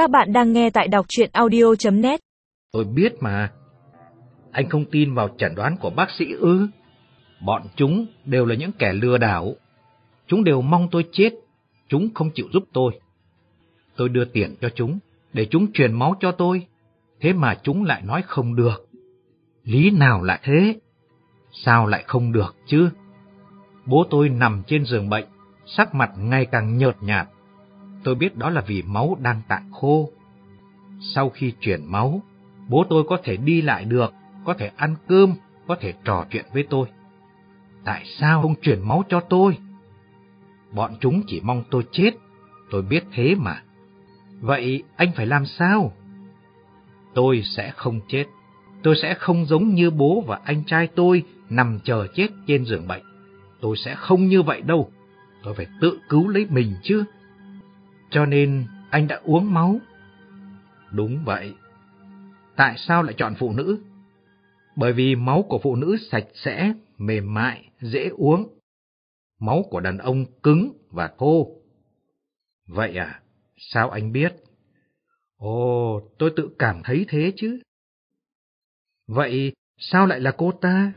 Các bạn đang nghe tại đọc chuyện audio.net Tôi biết mà. Anh không tin vào chẩn đoán của bác sĩ ư? Bọn chúng đều là những kẻ lừa đảo. Chúng đều mong tôi chết. Chúng không chịu giúp tôi. Tôi đưa tiền cho chúng, để chúng truyền máu cho tôi. Thế mà chúng lại nói không được. Lý nào lại thế? Sao lại không được chứ? Bố tôi nằm trên giường bệnh, sắc mặt ngày càng nhợt nhạt. Tôi biết đó là vì máu đang tạng khô. Sau khi chuyển máu, bố tôi có thể đi lại được, có thể ăn cơm, có thể trò chuyện với tôi. Tại sao không chuyển máu cho tôi? Bọn chúng chỉ mong tôi chết, tôi biết thế mà. Vậy anh phải làm sao? Tôi sẽ không chết. Tôi sẽ không giống như bố và anh trai tôi nằm chờ chết trên giường bệnh. Tôi sẽ không như vậy đâu. Tôi phải tự cứu lấy mình chứ. Cho nên anh đã uống máu. Đúng vậy. Tại sao lại chọn phụ nữ? Bởi vì máu của phụ nữ sạch sẽ, mềm mại, dễ uống. Máu của đàn ông cứng và thô. Vậy à? Sao anh biết? Ồ, tôi tự cảm thấy thế chứ. Vậy sao lại là cô ta?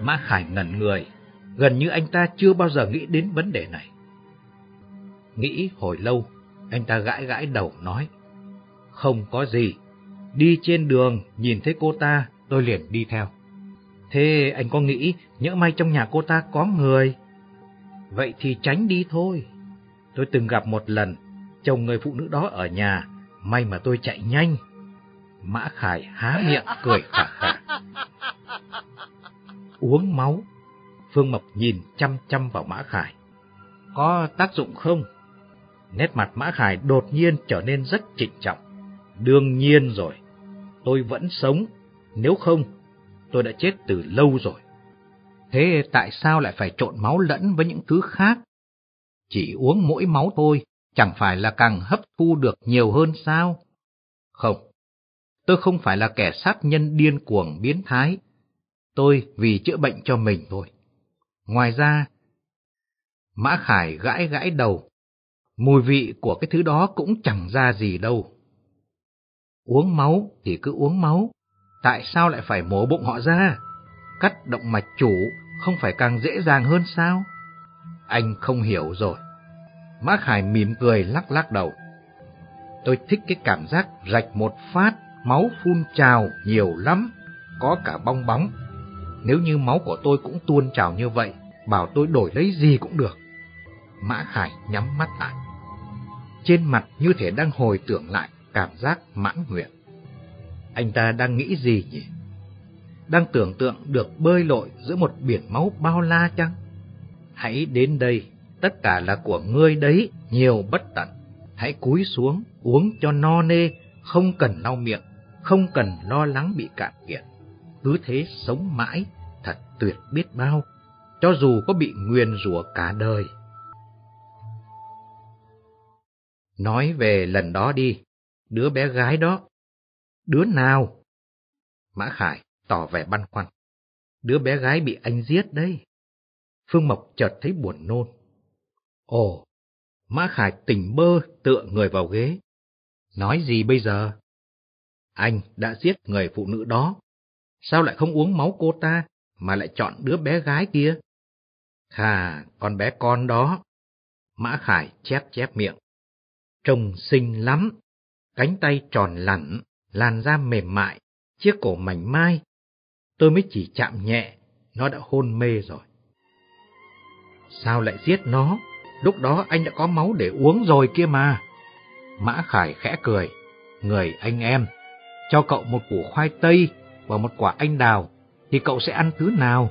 Mã Khải ngẩn người, gần như anh ta chưa bao giờ nghĩ đến vấn đề này. Nghĩ hồi lâu, anh ta gãi gãi đầu nói, không có gì, đi trên đường nhìn thấy cô ta, tôi liền đi theo. Thế anh có nghĩ nhỡ may trong nhà cô ta có người? Vậy thì tránh đi thôi. Tôi từng gặp một lần, chồng người phụ nữ đó ở nhà, may mà tôi chạy nhanh. Mã Khải há miệng cười khả khả. Uống máu. Phương Mộc nhìn chăm chăm vào Mã Khải. Có tác dụng không? Nét mặt Mã Khải đột nhiên trở nên rất trịnh trọng. Đương nhiên rồi, tôi vẫn sống, nếu không, tôi đã chết từ lâu rồi. Thế tại sao lại phải trộn máu lẫn với những thứ khác? Chỉ uống mỗi máu thôi, chẳng phải là càng hấp thu được nhiều hơn sao? Không, tôi không phải là kẻ sát nhân điên cuồng biến thái. Tôi vì chữa bệnh cho mình thôi. Ngoài ra, Mã Khải gãi gãi đầu, mùi vị của cái thứ đó cũng chẳng ra gì đâu. Uống máu thì cứ uống máu, tại sao lại phải mổ bụng họ ra? Cắt động mạch chủ không phải càng dễ dàng hơn sao? Anh không hiểu rồi. Mã Hải mỉm cười lắc lắc đầu. Tôi thích cái cảm giác rạch một phát, máu phun trào nhiều lắm, có cả bong bóng. Nếu như máu của tôi cũng tuôn trào như vậy, bảo tôi đổi lấy gì cũng được. Mã Khải nhắm mắt lại. Trên mặt như thể đang hồi tưởng lại cảm giác mãn nguyện. Anh ta đang nghĩ gì nhỉ? Đang tưởng tượng được bơi lội giữa một biển máu bao la chăng? Hãy đến đây, tất cả là của ngươi đấy, nhiều bất tận. Hãy cúi xuống, uống cho no nê, không cần lau miệng, không cần lo lắng bị cạn kiệt. Cứ thế sống mãi, thật tuyệt biết bao, cho dù có bị nguyền rủa cả đời. Nói về lần đó đi, đứa bé gái đó. Đứa nào? Mã Khải tỏ vẻ băn khoăn. Đứa bé gái bị anh giết đấy. Phương Mộc chợt thấy buồn nôn. Ồ, Mã Khải tỉnh bơ tựa người vào ghế. Nói gì bây giờ? Anh đã giết người phụ nữ đó. Sao lại không uống máu cô ta, mà lại chọn đứa bé gái kia? Hà, con bé con đó. Mã Khải chép chép miệng. Trông xinh lắm, cánh tay tròn lẳn làn da mềm mại, chiếc cổ mảnh mai. Tôi mới chỉ chạm nhẹ, nó đã hôn mê rồi. Sao lại giết nó? Lúc đó anh đã có máu để uống rồi kia mà. Mã Khải khẽ cười. Người anh em, cho cậu một củ khoai tây và một quả anh đào, thì cậu sẽ ăn thứ nào?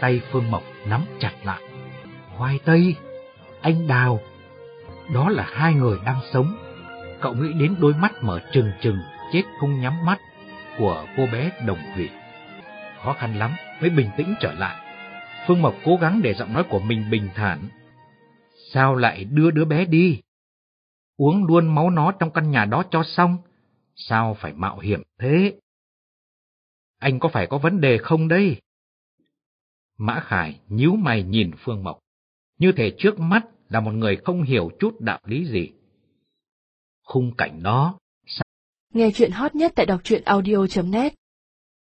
Tay Phương Mộc nắm chặt lại. Khoai tây, anh đào, đó là hai người đang sống. Cậu nghĩ đến đôi mắt mở trừng trừng, chết không nhắm mắt của cô bé đồng thủy. Khó khăn lắm mới bình tĩnh trở lại. Phương Mộc cố gắng để giọng nói của mình bình thản. Sao lại đưa đứa bé đi? Uống luôn máu nó trong căn nhà đó cho xong. Sao phải mạo hiểm thế? Anh có phải có vấn đề không đây? Mã Khải nhíu mày nhìn Phương Mộc. Như thể trước mắt là một người không hiểu chút đạo lý gì. Khung cảnh đó Nghe chuyện hot nhất tại đọc truyện audio.net